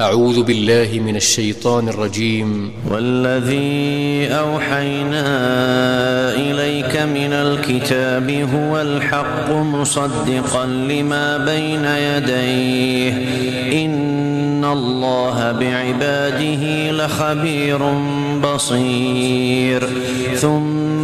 أعوذ بالله من الشيطان الرجيم. والذي أوحينا إليك من الكتاب هو الحق مصدقا لما بين يديه. إن الله بعباده لخبير بصير. ثم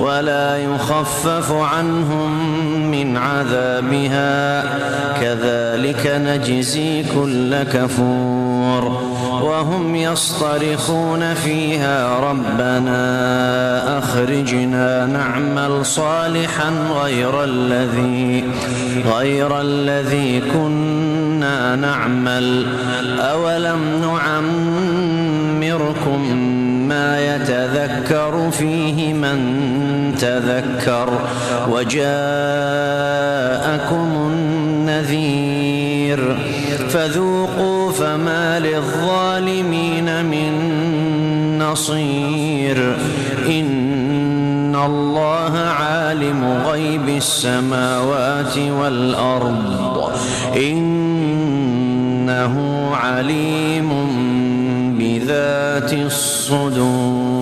ولا يخفف عنهم من عذابها. كذلك نجزي كل كفور. وهم يصطرخون فيها ربنا أخرجنا نعمل صالحا غير الذي غير الذي كنا نعمل. أولم نعمركم ما يتذكر فيه من تذكر وجاءكم النذير فذوقوا فما للظالمين من نصير إن الله عالم غيب السماوات والأرض إنه عليم بذات الصدور